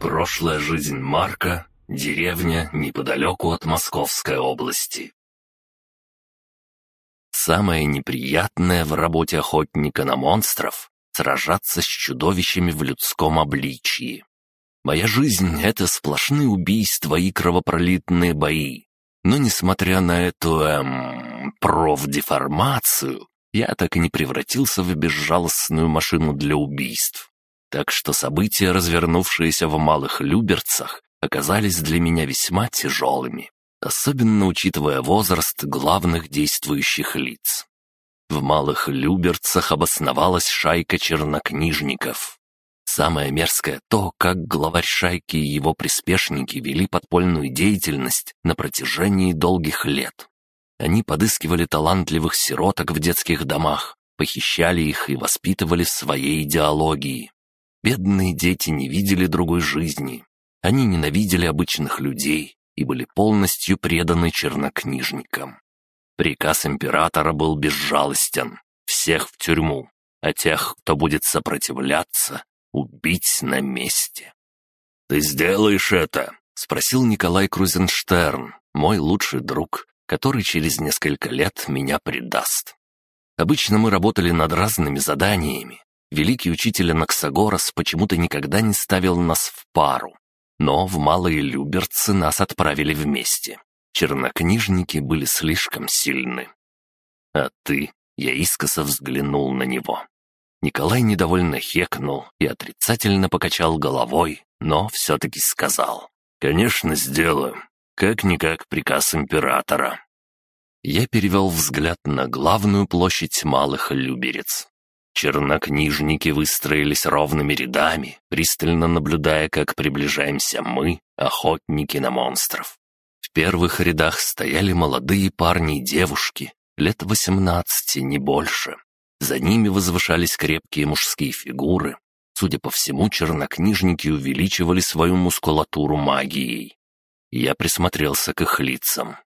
Прошлая жизнь Марка, деревня неподалеку от Московской области. Самое неприятное в работе охотника на монстров — сражаться с чудовищами в людском обличии. Моя жизнь — это сплошные убийства и кровопролитные бои. Но несмотря на эту, эм, профдеформацию, я так и не превратился в безжалостную машину для убийств. Так что события, развернувшиеся в Малых Люберцах, оказались для меня весьма тяжелыми, особенно учитывая возраст главных действующих лиц. В Малых Люберцах обосновалась шайка чернокнижников. Самое мерзкое то, как главарь шайки и его приспешники вели подпольную деятельность на протяжении долгих лет. Они подыскивали талантливых сироток в детских домах, похищали их и воспитывали своей идеологии. Бедные дети не видели другой жизни. Они ненавидели обычных людей и были полностью преданы чернокнижникам. Приказ императора был безжалостен. Всех в тюрьму, а тех, кто будет сопротивляться, убить на месте. «Ты сделаешь это?» — спросил Николай Крузенштерн, мой лучший друг, который через несколько лет меня предаст. Обычно мы работали над разными заданиями. Великий учитель Анаксагорас почему-то никогда не ставил нас в пару. Но в Малые Люберцы нас отправили вместе. Чернокнижники были слишком сильны. А ты, я искоса взглянул на него. Николай недовольно хекнул и отрицательно покачал головой, но все-таки сказал. «Конечно, сделаю. Как-никак приказ императора. Я перевел взгляд на главную площадь Малых Люберец. Чернокнижники выстроились ровными рядами, пристально наблюдая, как приближаемся мы, охотники на монстров. В первых рядах стояли молодые парни и девушки, лет восемнадцати, не больше. За ними возвышались крепкие мужские фигуры. Судя по всему, чернокнижники увеличивали свою мускулатуру магией. Я присмотрелся к их лицам.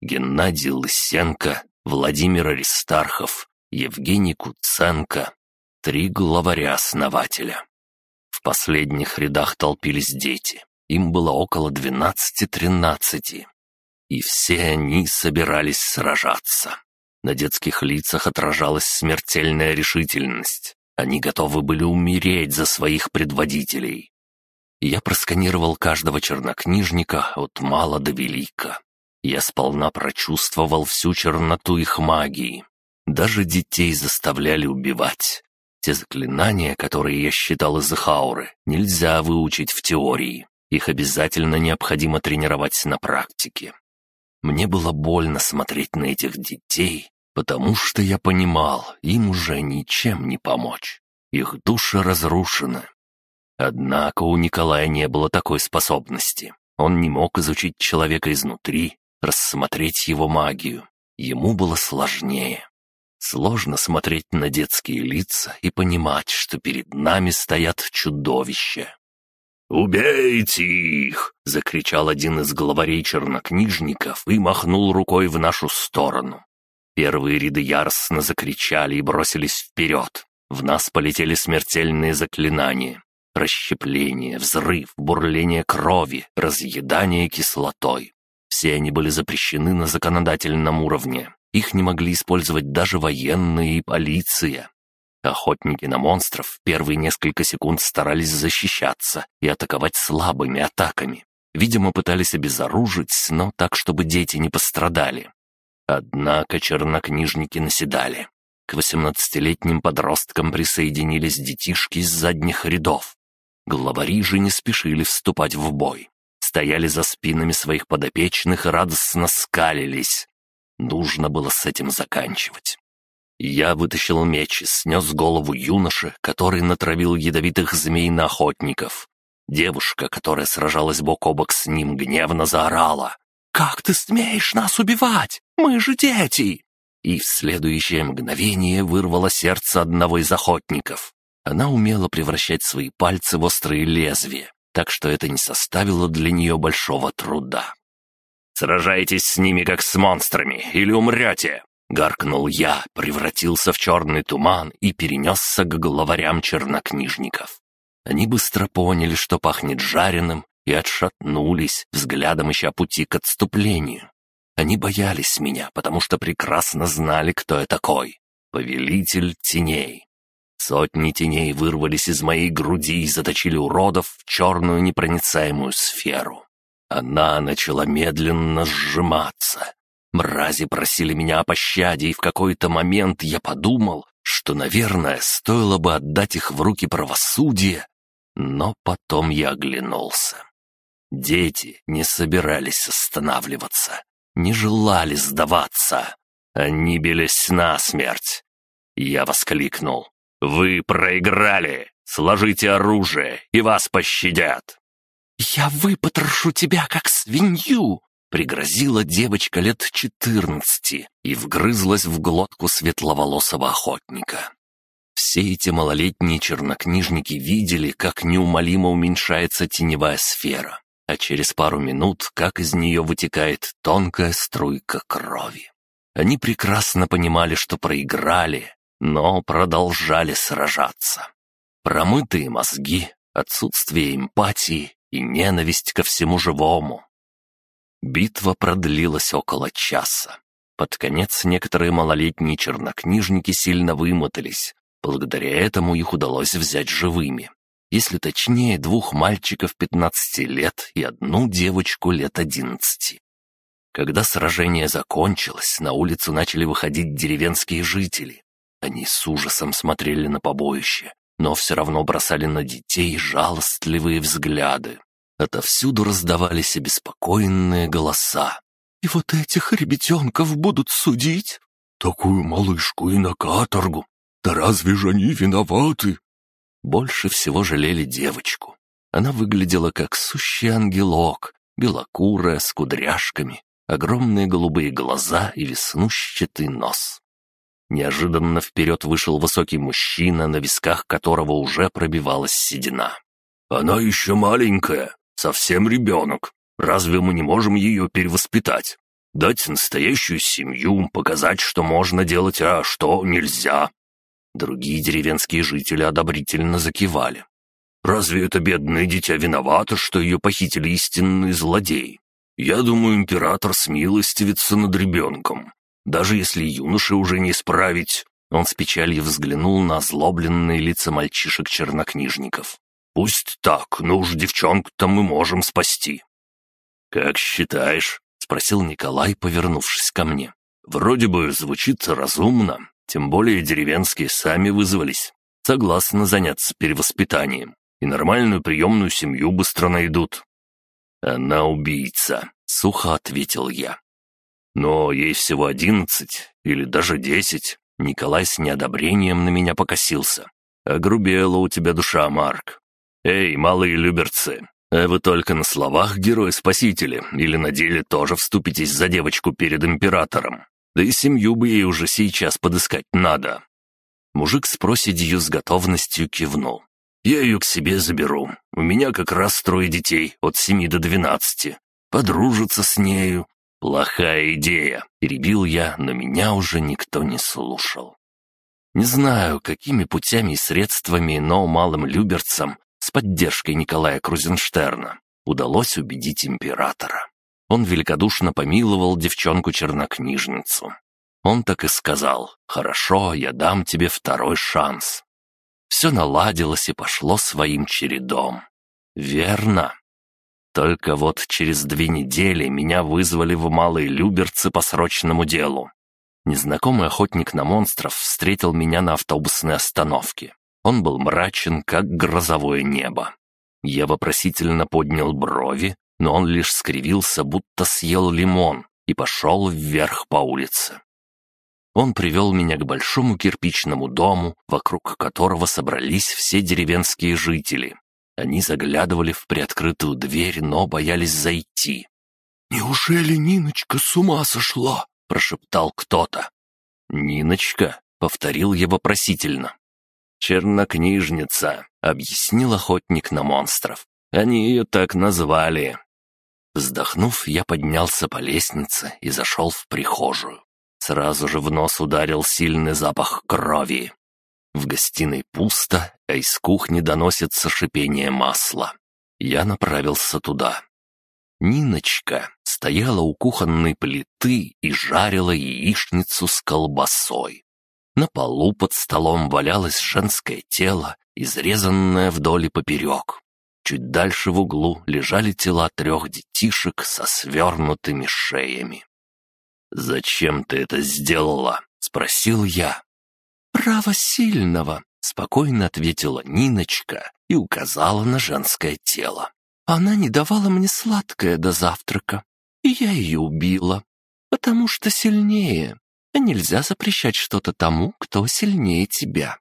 Геннадий Лысенко, Владимир Аристархов, Евгений Куценко. Три главаря-основателя. В последних рядах толпились дети. Им было около двенадцати-тринадцати. И все они собирались сражаться. На детских лицах отражалась смертельная решительность. Они готовы были умереть за своих предводителей. Я просканировал каждого чернокнижника от мала до велика. Я сполна прочувствовал всю черноту их магии. Даже детей заставляли убивать. Те заклинания, которые я считал из хауры, нельзя выучить в теории. Их обязательно необходимо тренировать на практике. Мне было больно смотреть на этих детей, потому что я понимал, им уже ничем не помочь. Их души разрушены, Однако у Николая не было такой способности. Он не мог изучить человека изнутри, рассмотреть его магию. Ему было сложнее. Сложно смотреть на детские лица и понимать, что перед нами стоят чудовища. «Убейте их!» — закричал один из главарей чернокнижников и махнул рукой в нашу сторону. Первые ряды яростно закричали и бросились вперед. В нас полетели смертельные заклинания. Расщепление, взрыв, бурление крови, разъедание кислотой. Все они были запрещены на законодательном уровне. Их не могли использовать даже военные и полиция. Охотники на монстров первые несколько секунд старались защищаться и атаковать слабыми атаками. Видимо, пытались обезоружить, но так, чтобы дети не пострадали. Однако чернокнижники наседали. К восемнадцатилетним подросткам присоединились детишки из задних рядов. Главари же не спешили вступать в бой. Стояли за спинами своих подопечных и радостно скалились. Нужно было с этим заканчивать. Я вытащил меч и снес голову юноши, который натравил ядовитых змей на охотников. Девушка, которая сражалась бок о бок с ним, гневно заорала. «Как ты смеешь нас убивать? Мы же дети!» И в следующее мгновение вырвало сердце одного из охотников. Она умела превращать свои пальцы в острые лезвия, так что это не составило для нее большого труда. «Сражайтесь с ними, как с монстрами, или умрете!» Гаркнул я, превратился в черный туман и перенесся к главарям чернокнижников. Они быстро поняли, что пахнет жареным, и отшатнулись, взглядом ища пути к отступлению. Они боялись меня, потому что прекрасно знали, кто я такой. Повелитель теней. Сотни теней вырвались из моей груди и заточили уродов в черную непроницаемую сферу. Она начала медленно сжиматься. Мрази просили меня о пощаде, и в какой-то момент я подумал, что, наверное, стоило бы отдать их в руки правосудия, но потом я оглянулся. Дети не собирались останавливаться, не желали сдаваться. Они бились насмерть. Я воскликнул. «Вы проиграли! Сложите оружие, и вас пощадят!» «Я выпотрошу тебя, как свинью!» Пригрозила девочка лет четырнадцати и вгрызлась в глотку светловолосого охотника. Все эти малолетние чернокнижники видели, как неумолимо уменьшается теневая сфера, а через пару минут, как из нее вытекает тонкая струйка крови. Они прекрасно понимали, что проиграли, но продолжали сражаться. Промытые мозги, отсутствие эмпатии и ненависть ко всему живому. Битва продлилась около часа. Под конец некоторые малолетние чернокнижники сильно вымотались. Благодаря этому их удалось взять живыми. Если точнее, двух мальчиков 15 лет и одну девочку лет 11. Когда сражение закончилось, на улицу начали выходить деревенские жители. Они с ужасом смотрели на побоище, но все равно бросали на детей жалостливые взгляды. Отовсюду раздавались обеспокоенные голоса. «И вот этих ребятенков будут судить?» «Такую малышку и на каторгу! Да разве же они виноваты?» Больше всего жалели девочку. Она выглядела как сущий ангелок, белокурая, с кудряшками, огромные голубые глаза и веснущатый нос. Неожиданно вперед вышел высокий мужчина, на висках которого уже пробивалась седина. «Она еще маленькая, совсем ребенок. Разве мы не можем ее перевоспитать? Дать настоящую семью, показать, что можно делать, а что нельзя?» Другие деревенские жители одобрительно закивали. «Разве это бедное дитя виновато, что ее похитили истинные злодеи? Я думаю, император смилостивится над ребенком. Даже если юноше уже не исправить...» Он с печалью взглянул на озлобленные лица мальчишек-чернокнижников. Пусть так, но уж девчонку-то мы можем спасти». «Как считаешь?» — спросил Николай, повернувшись ко мне. «Вроде бы звучит разумно, тем более деревенские сами вызвались. Согласны заняться перевоспитанием, и нормальную приемную семью быстро найдут». «Она убийца», — сухо ответил я. «Но ей всего одиннадцать или даже десять». Николай с неодобрением на меня покосился. «Огрубела у тебя душа, Марк. «Эй, малые люберцы, а вы только на словах герои-спасители или на деле тоже вступитесь за девочку перед императором? Да и семью бы ей уже сейчас подыскать надо». Мужик с проседью с готовностью кивнул. «Я ее к себе заберу. У меня как раз трое детей, от семи до двенадцати. Подружиться с нею. Плохая идея», — перебил я, но меня уже никто не слушал. Не знаю, какими путями и средствами, но малым люберцам с поддержкой Николая Крузенштерна удалось убедить императора. Он великодушно помиловал девчонку-чернокнижницу. Он так и сказал «Хорошо, я дам тебе второй шанс». Все наладилось и пошло своим чередом. Верно. Только вот через две недели меня вызвали в Малые Люберцы по срочному делу. Незнакомый охотник на монстров встретил меня на автобусной остановке. Он был мрачен, как грозовое небо. Я вопросительно поднял брови, но он лишь скривился, будто съел лимон, и пошел вверх по улице. Он привел меня к большому кирпичному дому, вокруг которого собрались все деревенские жители. Они заглядывали в приоткрытую дверь, но боялись зайти. «Неужели Ниночка с ума сошла?» — прошептал кто-то. «Ниночка?» — повторил я вопросительно. «Чернокнижница», — объяснил охотник на монстров. «Они ее так назвали». Вздохнув, я поднялся по лестнице и зашел в прихожую. Сразу же в нос ударил сильный запах крови. В гостиной пусто, а из кухни доносится шипение масла. Я направился туда. Ниночка стояла у кухонной плиты и жарила яичницу с колбасой. На полу под столом валялось женское тело, изрезанное вдоль и поперек. Чуть дальше в углу лежали тела трех детишек со свернутыми шеями. «Зачем ты это сделала?» — спросил я. «Право сильного», — спокойно ответила Ниночка и указала на женское тело. «Она не давала мне сладкое до завтрака, и я ее убила, потому что сильнее, нельзя запрещать что-то тому, кто сильнее тебя».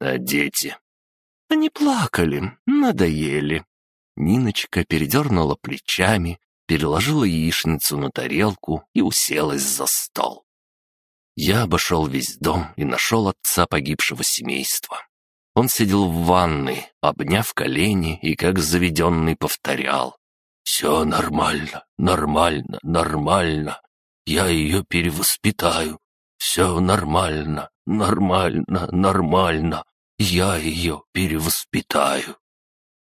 «А дети?» Они плакали, надоели. Ниночка передернула плечами, переложила яичницу на тарелку и уселась за стол. Я обошел весь дом и нашел отца погибшего семейства. Он сидел в ванной, обняв колени и как заведенный повторял. «Все нормально, нормально, нормально. Я ее перевоспитаю. Все нормально, нормально, нормально. Я ее перевоспитаю».